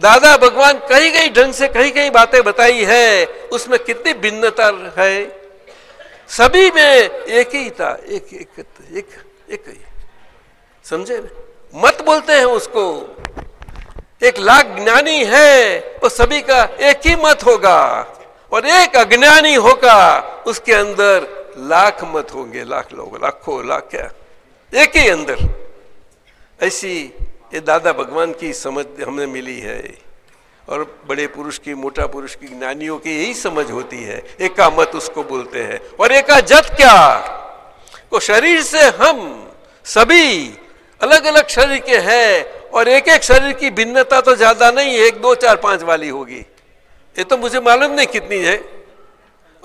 दादा भगवान कहीं कहीं ढंग से, कहीं कहीं बातें बताई है, उसमें कितनी भिन्नता है। सभी में एक ही था, एक एक एक एक ही। समझे? मत बोलते हैं उसको। एक लाख ज्ञानी है, वो सभी का एक ही मत होगा। और एक अज्ञानी होगा, उसके अंदर लाख मत होंगे, लाख लोग, लाखों, लाख क्या? एक ही अंदर। ऐसी ये दादा भगवान की समझ हमें मिली है। और बड़े पुरुष की, मोटा पुरुष की ज्ञानियों की यही समझ होती है। एका मत उसको बोलते हैं। और एका जत क्या? को शरीर से हम सभी अलग अलग शरीर के हैं और एक एक शरीर की भिन्नता तो ज़्यादा नहीं है, एक, दो, चार, पाँच वाली होगी। ये तो मुझे मालूम नहीं कितनी है।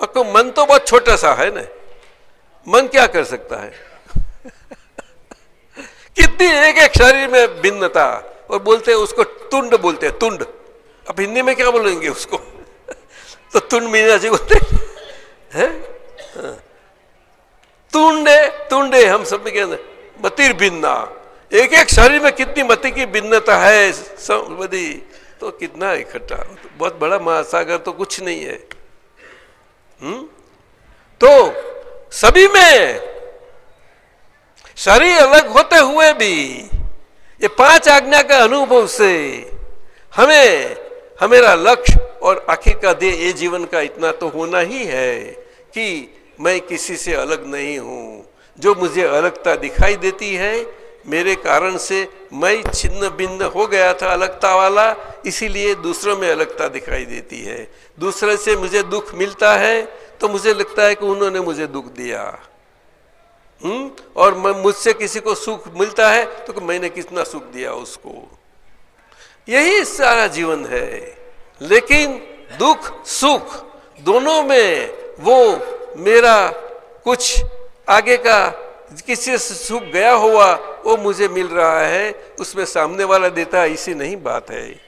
और को मन तो बहुत छोटा सा है ना। मन क्या कर सकता है? कितनी एक एक शरीर में भिन्नता। और बोलते हैं उसको तुंड बोलते हैं, तुंड। अब हिंदी में क्या बोलेंगे उसको? तो तुंड मीना जी बोलते हैं। तुंडे तुंडे, हम सब के मतिर भिन्ना। एक एक शरीर में कितनी मति की भिन्नता है बदी। तो कितना इकट्ठा। तो बहुत बड़ा महासागर तो कुछ नहीं है। हुँ? तो सभी में शरीर अलग होते हुए भी, ये पाँच आज्ञा का अनुभव से हमें हमेरा लक्ष्य और आखिर का दे ये जीवन का इतना तो होना ही है कि मैं किसी से अलग नहीं हूँ। जो मुझे अलगता दिखाई देती है, मेरे कारण से मैं छिन्न भिन्न हो गया था अलगता वाला, इसीलिए दूसरों में अलगता दिखाई देती है। दूसरे से मुझे दुख मिलता है तो मुझे लगता है कि उन्होंने मुझे दुख दिया। हम्म? और मुझसे किसी को सुख मिलता है तो मैंने कितना सुख दिया उसको। यही सारा जीवन है। लेकिन दुख, सुख, दोनों में वो मेरा कुछ आगे का किसी से सुख गया हुआ, वो मुझे मिल रहा है, उसमें सामने वाला देता है, इसी नहीं बात है।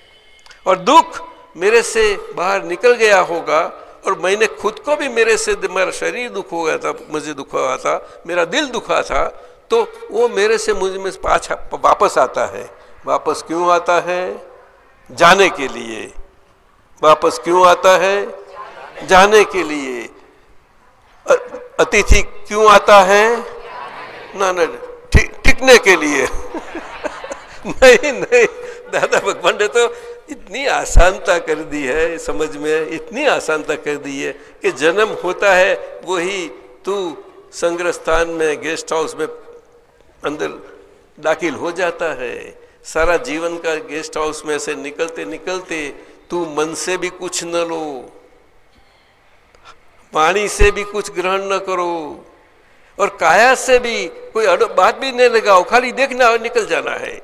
और दुख मेरे से बाहर निकल गया होगा और मैंने खुद को भी मेरे से मेरा शरीर दुख हो गया था, मुझे दुख हुआ था, मेरा दिल दुखा था तो वो मेरे से मुझे में पाछा वापस आता है। वापस क्यों आता है? जाने के लिए। वापस क्यों आता है? जाने के लिए। अतिथि क्यों आता है? ना ना टिकने के लिए। नहीं नहीं, दादा भगवान ने तो इतनी आसानता कर दी है, समझ में इतनी आसानता कर दी है कि जन्म होता है, वही तू संग्रह स्थान में, गेस्ट हाउस में अंदर दाखिल हो जाता है। सारा जीवन का गेस्ट हाउस में से निकलते निकलते तू मन से भी कुछ न लो पानी से भी कुछ ग्रहण न करो, और काया से भी कोई बात भी नहीं लगाओ, खाली देखना और निकल जाना है।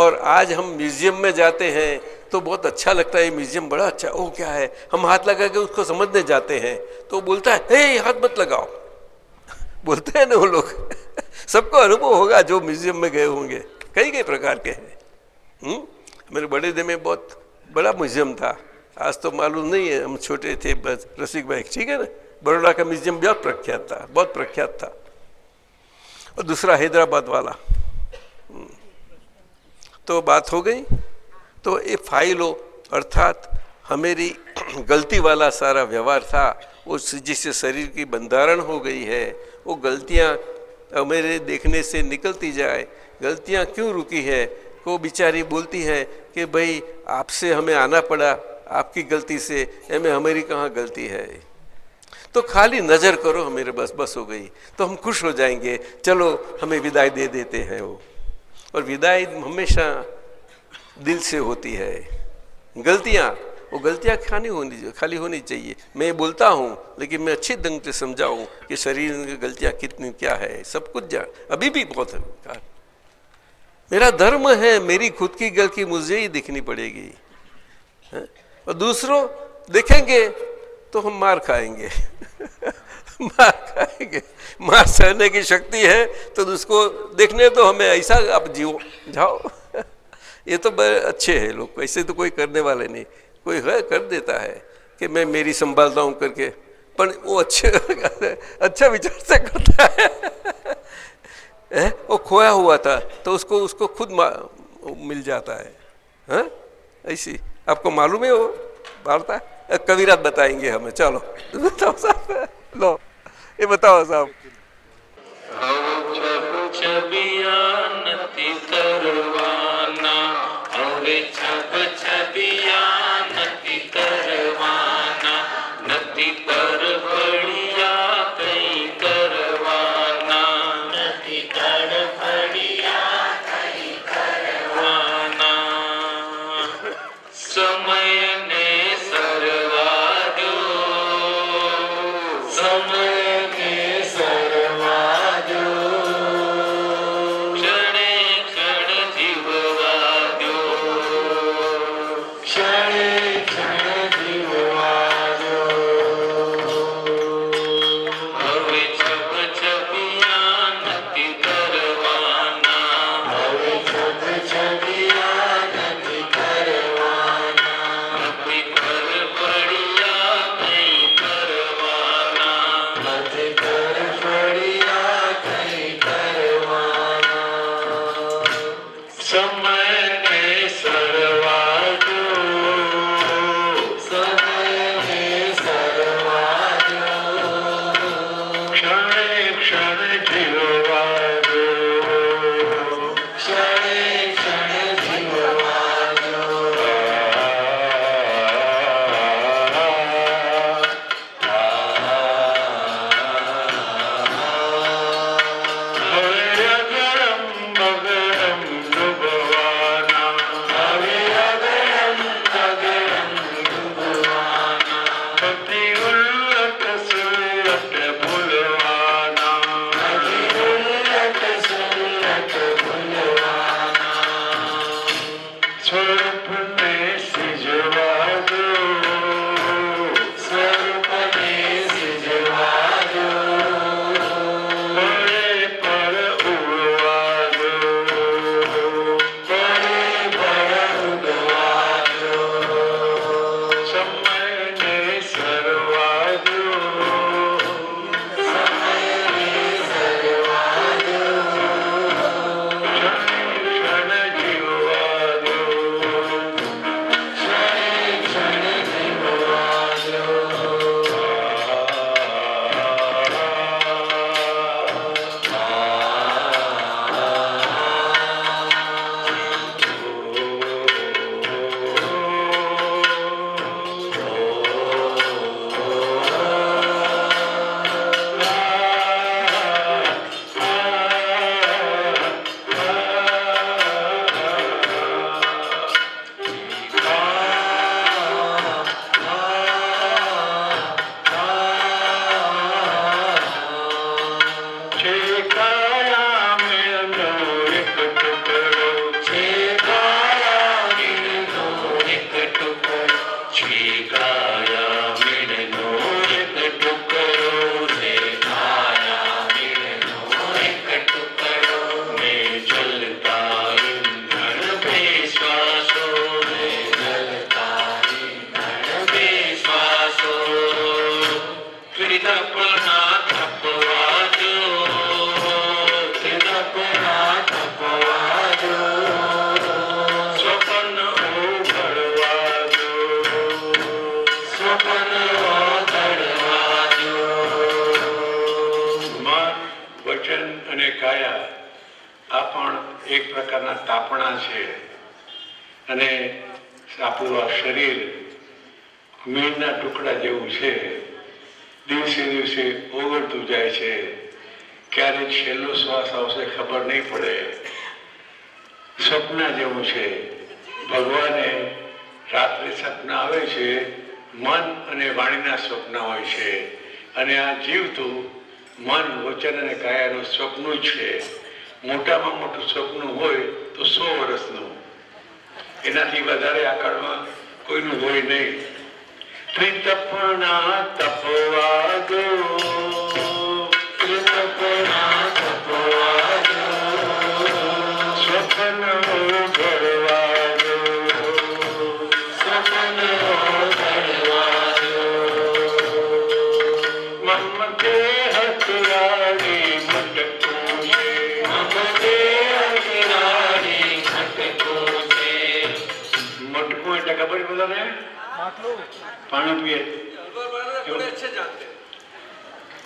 और आज हम म्यूज़ियम में जाते हैं तो बहुत अच्छा लगता है म्यूज़ियम बड़ा अच्छा ओ क्या है हम हाथ लगा के उसको समझने जाते हैं तो बोलता है, हे, हाथ मत लगाओ बोलते हैं ना वो लोग, सबको अनुभव होगा जो म्यूज़ियम में गए होंगे, कई कई प्रकार के हैं हम्म? मेरे बड़े दिन में बहुत बड़ा म्यूज़ियम था, आज तो मालूम नहीं है, हम छोटे थे, बस रसिक भाई, ठीक है ना बड़ोड़ा का म्यूज़ियम बहुत प्रख्यात था, बहुत प्रख्यात था और दूसरा हैदराबाद वाला। तो बात हो गई। तो ये फाइलो अर्थात हमेरी गलती वाला सारा व्यवहार था उस जिससे शरीर की बंधारण हो गई है, वो गलतियाँ मेरे देखने से निकलती जाए। गलतियाँ क्यों रुकी है? को बिचारी बोलती है कि भाई, आपसे हमें आना पड़ा, आपकी गलती से हमें हमारी कहाँ गलती है? तो खाली नज़र करो, मेरे बस बस हो गई। तो हम खुश हो जाएँगे, चलो, हमें विदाई दे देते हैं वो। और विदाई हमेशा दिल से होती है। गलतियाँ, वो गलतियाँ खानी होनी खाली होनी चाहिए। मैं बोलता हूँ, लेकिन मैं अच्छे ढंग से समझाऊँ कि शरीर की गलतियाँ कितनी, क्या है, सब कुछ जा अभी भी बहुत है। मेरा धर्म है, मेरी खुद की गलती मुझे ही दिखनी पड़ेगी। है? और दूसरों, देखेंगे तो हम मार खाएँगे। मार सहने की शक्ति है तो उसको देखने तो हमें ऐसा आप जीवो जाओ। ये तो बड़े अच्छे हैं लोग, ऐसे तो कोई करने वाले नहीं। कोई है, कर देता है कि मैं मेरी संभालता हूँ करके, पर वो अच्छे अच्छा विचार से करता है। ए? वो खोया हुआ था तो उसको उसको खुद मिल जाता है। ऐसी, आपको मालूम है वो वार्ता? कविरात बताएँगे हमें, चलो। बताओ साहब, लो। એ બતાવો સાહેબ. કરવાના હવે છબ છબિયા નથી કરવા એક પ્રકારના તાપણા છે. અને આપણું આ શરીર મીણના ટુકડા જેવું છે. દિવસે દિવસે ઓગળતું જાય છે. ક્યારેક છેલ્લો શ્વાસ આવશે ખબર નહીં પડે. સપના જેવું છે. ભગવાને રાત્રે સપના આવે છે. મન અને વાણીના સ્વપ્ના હોય છે. અને આ જીવતું મન વચન અને કાયાનું સ્વપ્ન છે. મોટામાં મોટું સપનું હોય તો સો વર્ષનું. એનાથી વધારે આકાળમાં કોઈનું હોય નહીં. ત્રિતપણા તપવા દો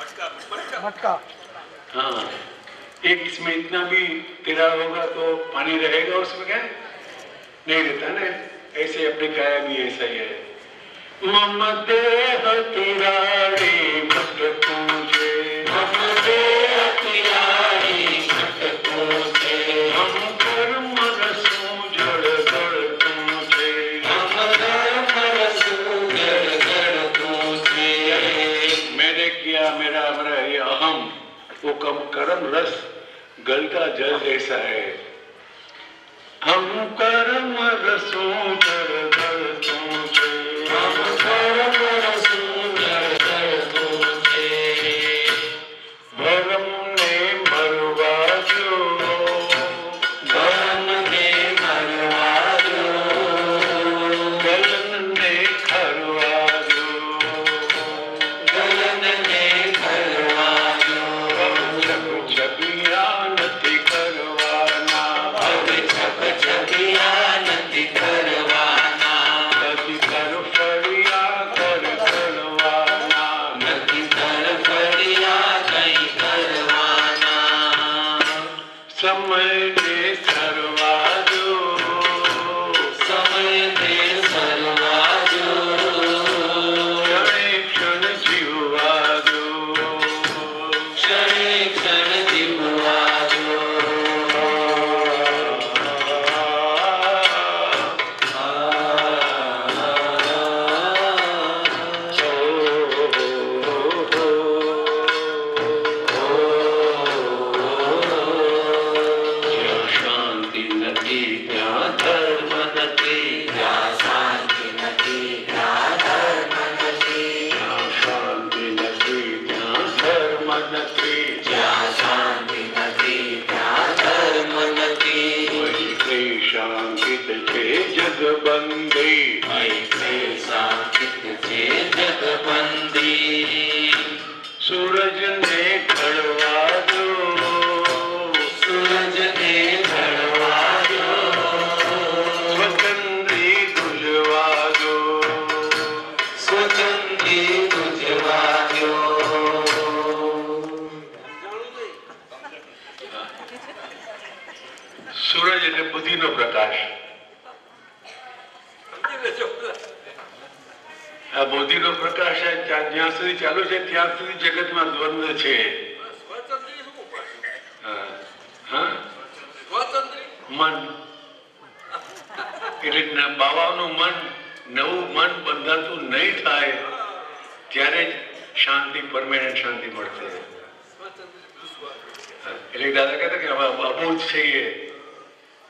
मटका मटका। मटका। हाँ। एक इसमें इतना भी तिराड़ होगा तो पानी रहेगा उसमें क्या? नहीं रहता ना। ऐसे अपने काया भी ऐसा ही है। मम देह तिराड़ी भटकूजे मम देह वो कम कर्म रस गलता जल जैसा है हम कर्म रसों जड़ એટલે બાબાનું મન, નવું મન બંધાતું નહીં થાય, ત્યારે જ શાંતિ, પરમેનન્ટ શાંતિ મળશે એટલે દાદા કહેતા કે હવે અબોધ છીએ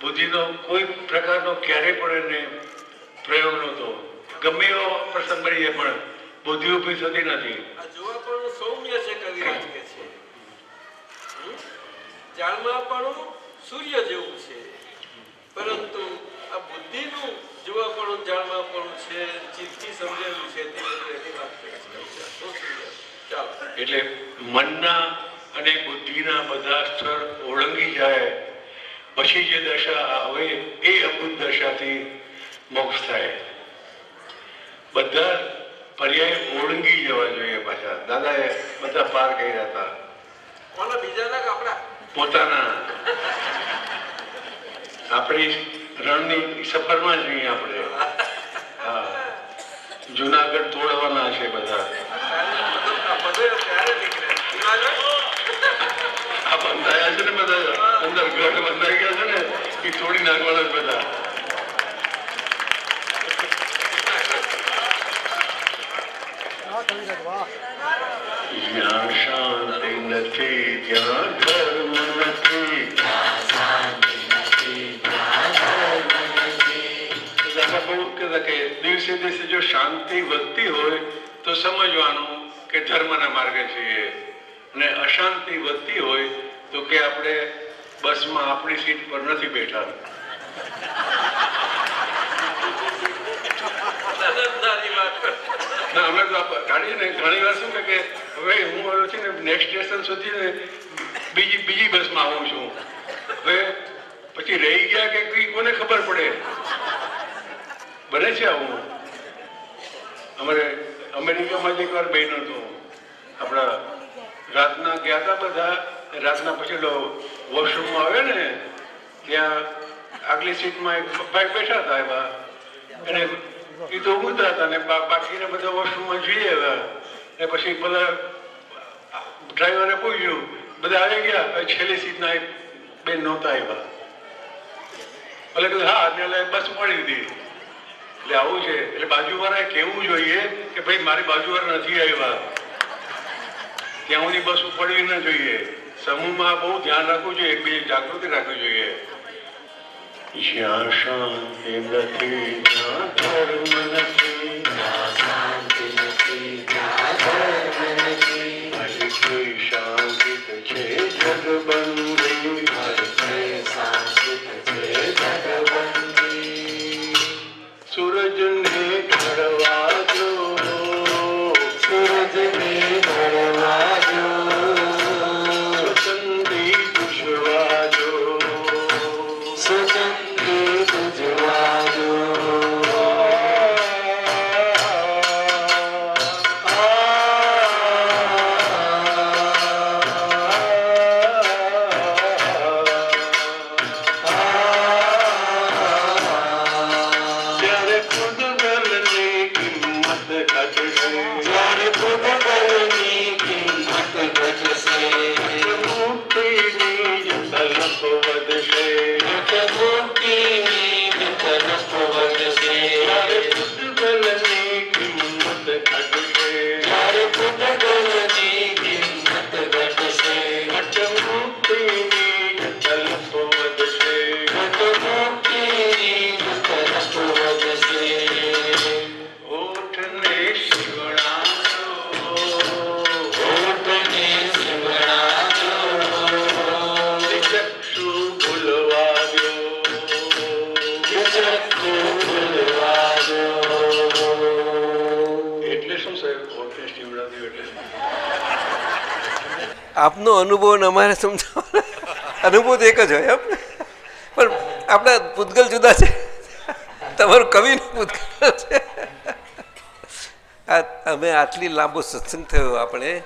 બુદ્ધિનો કોઈ પ્રકારનો ક્યારેય પણ એને પ્રયોગ નહોતો. ગમે એવો પ્રસંગ બની પણ બુદ્ધિ ઊભી થતી નથી. સૌમ્ય છે કવિ કે છે? જાણમાં પણ સૂર્ય જેવું છે. પરંતુ આ બુદ્ધિનું જોવા પણ છે ચિત્તથી સમજેલું છે તે એની વાત. ચાલો. એટલે મનના અને બુદ્ધિના બધા સ્તર ઓળંગી જાય પછી જે દશા આવે એ અભૂત દશાથી મોક્ષ થાય. બધા પર્યાય ઓળંગી જવા જોઈએ પાછા. દાદાએ બધા પાર કર્યા હતા. કોના બીજાના આપણા? પોતાના. આપણી રણની સફરમાં જ નહીં આપણે. હા. જુનાગઢ તોડવાના છે બધા. આ બંધાયા છે ને બધા. અંદર ગઢ બંધાઈ ગયા છે ને, એ તોડી નાખવાના બધા. શાંતિ વધતી હોય તો સમજવાનું કે ધર્મના માર્ગે છીએ. અને અશાંતિ વધતી હોય તો કે આપણે બસમાં આપણી સીટ પર નથી બેઠા. અમે તો આ ને ઘણી વાર શું કે કે હવે હું આવ્યો છે ને નેક્સ્ટ સ્ટેશન સુધી ને બીજી બીજી બસમાં આવું છું. હવે પછી રહી ગયા કે કઈ કોને ખબર પડે? બને છે આવું. અમારે અમેરિકામાં જ એકવાર બહેન હતો. આપણા રાતના ગયા હતા બધા, રાતના પછી વોશરૂમમાં આવે ને, ત્યાં આગલી સીટમાં એક ભાઈ બેઠા હતા એવા. અને એ તો ઊંઘતા હતા ને બાકીના બધા વોશરૂમમાં જઈએ આવ્યા ને પછી બધા ડ્રાઈવરે પૂછ્યું, બધા આવી ગયા? છેલ્લી સીટના એક બેન નહોતા આવ્યા. એટલે હા એટલે બસ મળી દીધી એટલે આવું છે. એટલે બાજુવાળાએ કહેવું જોઈએ કે ભાઈ, મારી બાજુવાળા નથી આવ્યા. ત્યાં સુધી બસ પડવી ન જોઈએ. સમૂહમાં બહુ ધ્યાન રાખવું જોઈએ. એકબીજી જાગૃતિ રાખવી જોઈએ. જ્યાં શાંતિ નથી ધર્મ નથી આપનો અનુભવ અમારે સમજાવ અનુભવ એક જ હોય પણ આપણા પૂતગલ જુદા છે. તમારું કવિ પૂતગલ છે. અમે આટલી લાંબો સત્સંગ થયો આપણે.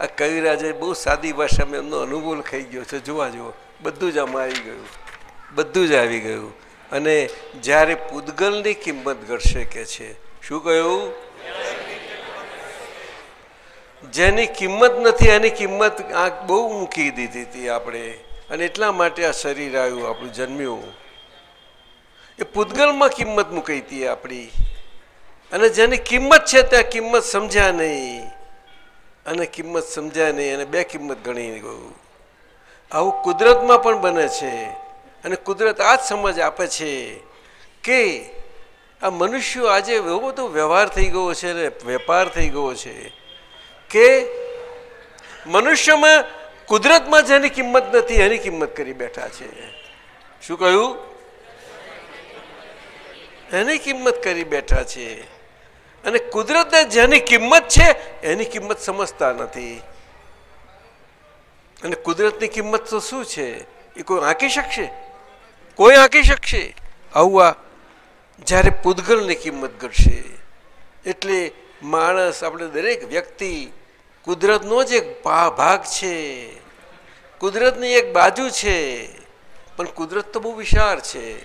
આ કવિરાજે બહુ સાદી ભાષામાં એમનો અનુભવ ખાઈ ગયો છે. જોવા જુઓ. બધું જ આમાં આવી ગયું. બધું જ આવી ગયું. અને જ્યારે પૂતગલની કિંમત ઘટશે કે છે, શું કહ્યું? જેની કિંમત નથી, એની કિંમત આંખ બહુ મૂકી દીધી હતી આપણે. અને એટલા માટે આ શરીર આવ્યું, આપણું જન્મ્યું. એ પૂતગલમાં કિંમત મૂકી હતી આપણી. અને જેની કિંમત છે ત્યાં કિંમત સમજ્યા નહીં. અને કિંમત સમજ્યા નહીં, અને બે કિંમત ગણી ગયું. આવું કુદરતમાં પણ બને છે. અને કુદરત આ જ સમજ આપે છે કે આ મનુષ્યો આજે એવો બધો વ્યવહાર થઈ ગયો છે ને વેપાર થઈ ગયો છે. કે મનુષ્યમાં કુદરતમાં જેની કિંમત નથી, એની કિંમત કરી બેઠા છે. શું કહ્યું? એની કિંમત કરી બેઠા છે. અને કુદરતને જેની કિંમત છે, એની કિંમત સમજતા નથી. અને કુદરતની કિંમત તો શું છે? એ કોઈ આંકી શકશે? કોઈ આંકી શકશે? આવું આ જ્યારે પૂતગલની કિંમત ઘટશે. એટલે માણસ, આપણે દરેક વ્યક્તિ કુદરતનો જ એક ભાગ છે. કુદરતની એક બાજુ છે. પણ કુદરત તો બહુ વિશાળ છે.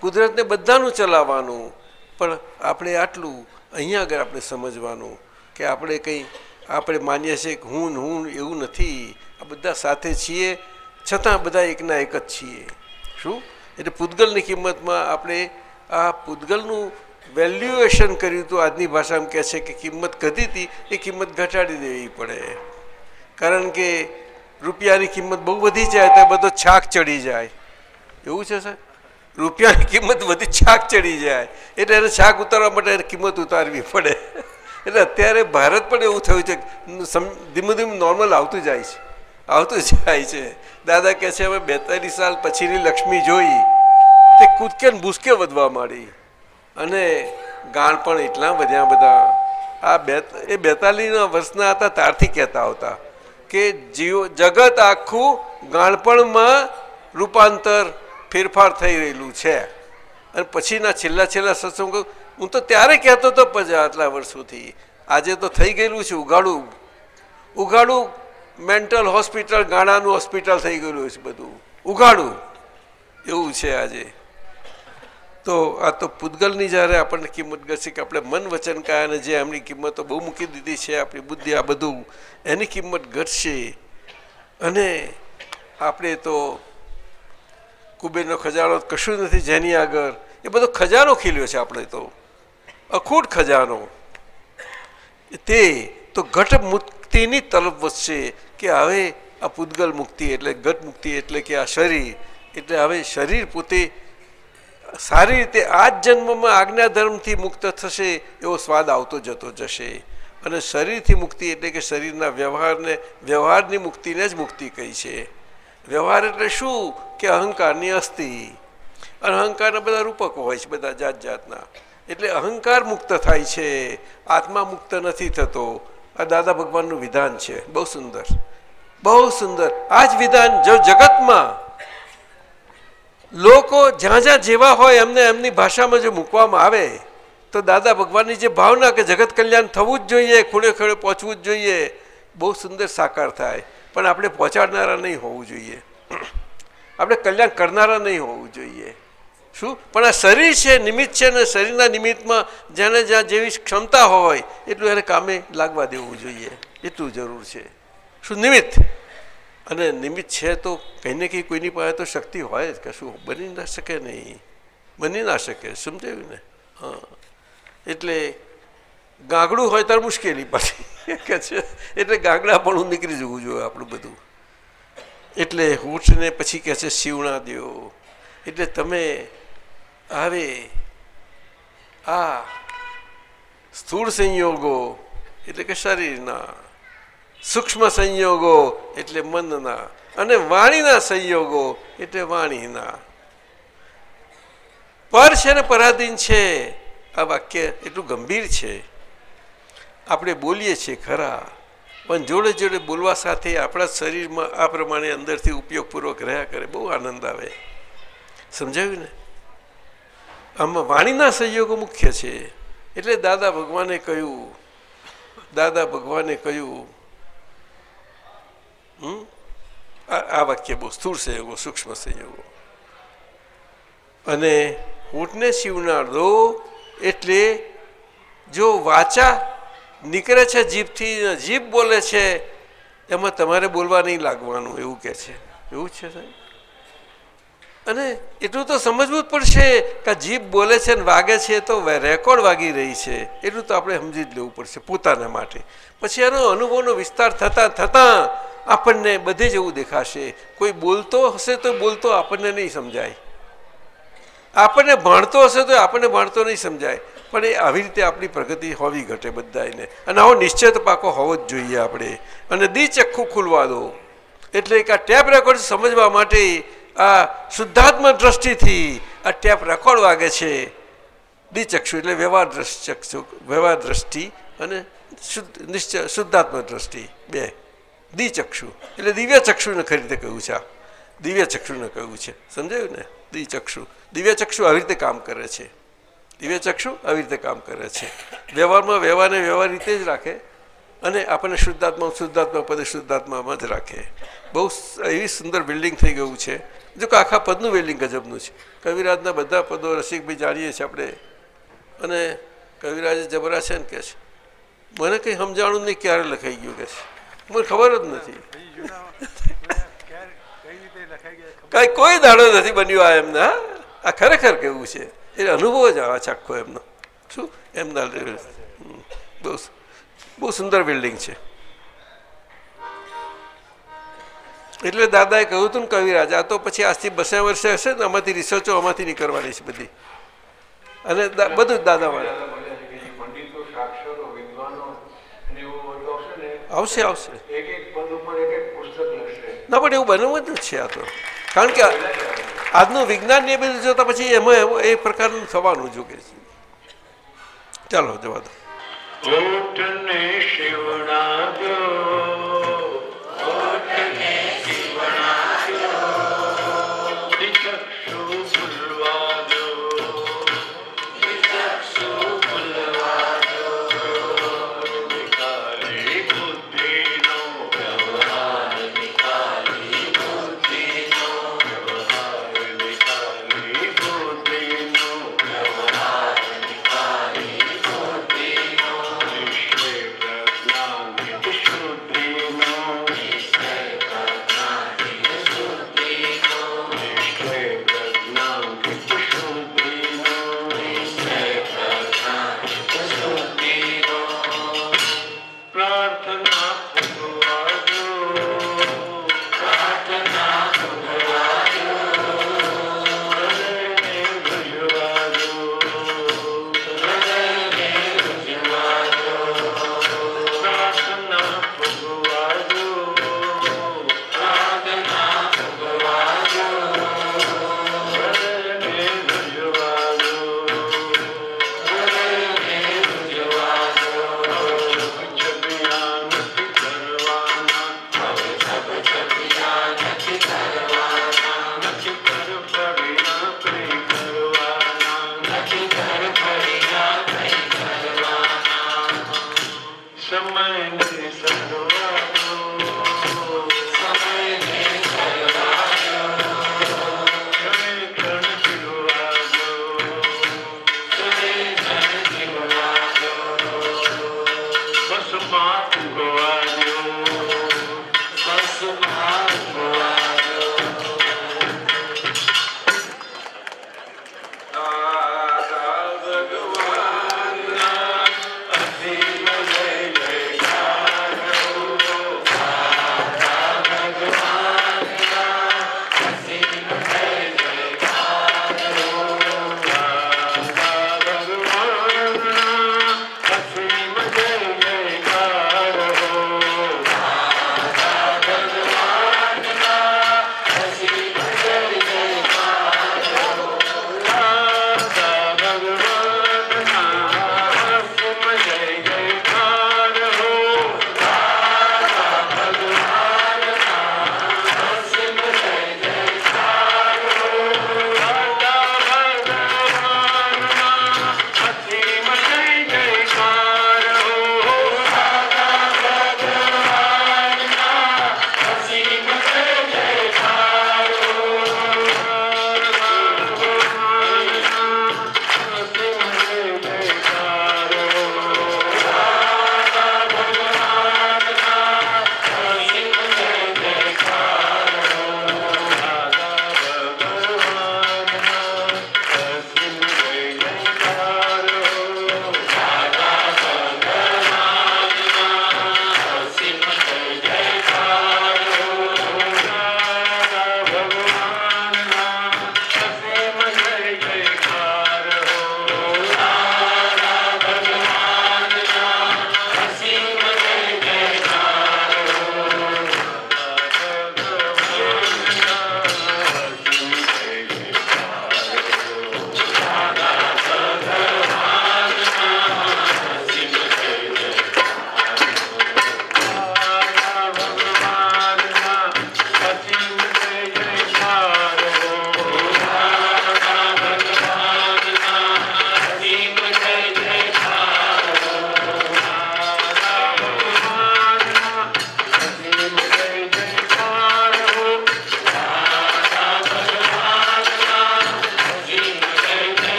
કુદરતને બધાનું ચલાવવાનું. પણ આપણે આટલું અહીંયા આગળ આપણે સમજવાનું કે આપણે કંઈ, આપણે માનીએ છીએ કે હું હું એવું નથી. આ બધા સાથે છીએ, છતાં બધા એકના એક જ છીએ. શું? એટલે પૂતગલની કિંમતમાં આપણે આ પૂતગલનું વેલ્યુએશન કર્યું હતું. આજની ભાષામાં કહે છે કે કિંમત ઘટી હતી, એ કિંમત ઘટાડી દેવી પડે. કારણ કે રૂપિયાની કિંમત બહુ વધી જાય તો બધો છાક ચડી જાય. એવું છે સર રૂપિયાની કિંમત બધી છાક ચડી જાય. એટલે એને છાક ઉતારવા માટે એને કિંમત ઉતારવી પડે. એટલે અત્યારે ભારત પણ એવું થયું છે ધીમે ધીમે નોર્મલ આવતું જાય છે. આવતું જાય છે. દાદા કહે છે, હવે બેતાલીસ સાલ પછીની લક્ષ્મી જોઈ. તે કૂદકે ભૂસકે વધવા માંડી. અને ગાણ પણ એટલા બધા બધા. આ બે, એ બેતાલીસના વર્ષના હતા, ત્યારથી કહેતા આવતા કે જીવ, જગત આખું ગાણપણમાં રૂપાંતર, ફેરફાર થઈ રહેલું છે. અને પછીના છેલ્લા છેલ્લા સત્સંગો, હું તો ત્યારે કહેતો હતો પછી આટલા વર્ષોથી, આજે તો થઈ ગયેલું છે ઉગાડું ઉગાડું મેન્ટલ હોસ્પિટલ, ગાણાનું હોસ્પિટલ થઈ ગયેલું છે બધું. ઉગાડું એવું છે આજે. તો આ તો પૂતગલની જ્યારે આપણને કિંમત ઘટશે કે આપણે મન વચન કાયાને જે એમની કિંમતો બહુ મૂકી દીધી છે, આપણી બુદ્ધિ આ બધું, એની કિંમત ઘટશે. અને આપણે તો કુબેરનો ખજાનો કશું નથી, જેની આગળ, એ બધો ખજાનો ખીલ્યો છે આપણે તો. અખૂટ ખજાનો. તે તો ઘટ મુક્તિની તરફ વધશે કે હવે આ પૂતગલ મુક્તિ એટલે ઘટ મુક્તિ એટલે કે આ શરીર, એટલે હવે શરીર પોતે સારી રીતે આ જ જન્મમાં આજ્ઞા ધર્મથી મુક્ત થશે એવો સ્વાદ આવતો જતો જશે. અને શરીરથી મુક્તિ એટલે કે શરીરના વ્યવહારને, વ્યવહારની મુક્તિને જ મુક્તિ કહી છે. વ્યવહાર એટલે શું? કે અહંકારની અસ્થિ. અને અહંકારના બધા રૂપકો હોય છે, બધા જાત જાતના. એટલે અહંકાર મુક્ત થાય છે. આત્મા મુક્ત નથી થતો. આ દાદા ભગવાનનું વિધાન છે. બહુ સુંદર. બહુ સુંદર. આ જ વિધાન જો જગતમાં લોકો જ્યાં જ્યાં જેવા હોય એમને એમની ભાષામાં જો મૂકવામાં આવે, તો દાદા ભગવાનની જે ભાવના કે જગત કલ્યાણ થવું જ જોઈએ, ખૂણે ખૂણે પહોંચવું જ જોઈએ, બહુ સુંદર સાકાર થાય. પણ આપણે પહોંચાડનારા નહીં હોવું જોઈએ. આપણે કલ્યાણ કરનારા નહીં હોવું જોઈએ. શું? પણ આ શરીર છે, નિમિત્ત છે ને શરીરના નિમિત્તમાં જેને જ્યાં જેવી ક્ષમતા હોય, એટલું એને કામે લાગવા દેવું જોઈએ. એટલું જરૂર છે. શું? નિમિત્ત. અને નિમિત્ત છે તો કંઈ કંઈ કોઈની પાસે તો શક્તિ હોય જ. કશું બની ના શકે નહીં. બની ના શકે, સમજાયું ને? હા. એટલે ગાંગડું હોય ત્યારે મુશ્કેલી પાછી કે છે? એટલે ગાંગડા પણ નીકળી જવું જોઈએ આપણું બધું. એટલે ઊંટને પછી કહે છે શિવણા દ્યો એટલે તમે આવે આ સ્થૂળ સંયોગો, એટલે કે શરીરના સૂક્ષ્મ સંયોગો એટલે મનના અને વાણીના સંયોગો એટલે વાણીના. પર છે ને પરાધીન છે, આ વાક્ય એટલું ગંભીર છે. આપણે બોલીએ છીએ ખરા, પણ જોડે જોડે બોલવા સાથે આપણા શરીરમાં આ પ્રમાણે અંદરથી ઉપયોગપૂર્વક રહ્યા કરે, બહુ આનંદ આવે. સમજાયું ને? આમાં વાણીના સંયોગો મુખ્ય છે. એટલે દાદા ભગવાને કહ્યું, દાદા ભગવાને કહ્યું આ આ વાક્ય બહુ સ્થૂળ સંયોગો સૂક્ષ્મ સંયોગો અને ઊંટને શિવનાર દો એટલે જો વાચા નીકળે છે જીભથી જીભ બોલે છે, એમાં તમારે બોલવા નહીં લાગવાનું, એવું કે છે. એવું છે, સાહેબ? અને એટલું તો સમજવું જ પડશે કે જીભ બોલે છે ને વાગે છે, તો રેકોર્ડ વાગી રહી છે. એટલું તો આપણે સમજી જ લેવું પડશે પોતાના માટે. પછી એનો અનુભવનો વિસ્તાર થતાં થતાં આપણને બધે જેવું દેખાશે. કોઈ બોલતો હશે તો બોલતો આપણને નહીં સમજાય. આપણને ભણતો હશે તો આપણને ભણતો નહીં સમજાય. પણ એ આવી રીતે આપણી પ્રગતિ હોવી ઘટે બધાને અને આવો નિશ્ચિત પાકો હોવો જ જોઈએ આપણે. અને દી ચખ્ખું ખુલવા દો. એટલે કે આ ટેપ રેકોર્ડ સમજવા માટે આ શુદ્ધાત્મ દ્રષ્ટિથી આ ટેપ રેકોર્ડ વાગે છે. દિચક્ષુ એટલે વ્યવહાર દ્રષ્ટિ વ્યવહાર દ્રષ્ટિ અને શુદ્ધ નિશ્ચય શુદ્ધાત્મ દ્રષ્ટિ. બે. દિચક્ષુ એટલે દિવ્ય ચક્ષુને ખરી કહ્યું છે આ. દિવ્ય ચક્ષુને કહ્યું છે. સમજાયું ને? દ્વિચક્ષુ. દિવ્ય ચક્ષુ આવી રીતે કામ કરે છે. દિવ્ય ચક્ષુ આવી રીતે કામ કરે છે. વ્યવહારમાં વ્યવહારને વ્યવહાર રીતે જ રાખે અને આપણને શુદ્ધાત્મા શુદ્ધાત્મા પદે શુદ્ધાત્મામાં જ રાખે. બહુ એવી સુંદર બિલ્ડિંગ થઈ ગયું છે. જો કે આખા પદનું બિલ્ડિંગ ગજબનું છે. કવિરાજના બધા પદો રસિકભાઈ જાણીએ છીએ આપણે. અને કવિરાજે જબરા છે ને કે છે? મને કંઈ સમજાણું નહીં ક્યારે લખાઈ ગયું કે છે. મને ખબર જ નથી. કઈ કોઈ દાડો નથી બન્યો આ એમના આ ખરેખર કેવું છે? એ અનુભવ જ આવે છે આખો એમનો. શું? એમના બહુ બહુ સુંદર બિલ્ડિંગ છે. એટલે દાદાએ કહ્યું હતું ને કવિરાજ આ તો પછી આજથી બસે વર્ષે હશે ને આમાંથી રિસર્ચો આમાંથી નીકળવાની છે બધી. અને બધું જ દાદા વાળા પંડિતો સાક્ષરો વિદ્વાનો અને એવું બધું આવશે આવશે. આવશે એક એક પદ ઉપર એક એક પુસ્તક લખશે. ના પણ એવું બનવું જ છે આ તો. કારણ કે આજનું વિજ્ઞાન ને એ બધું જોતા પછી એમાં એવું એ પ્રકારનું થવાનું જોગે છે. ચાલો જવા દો. શિવના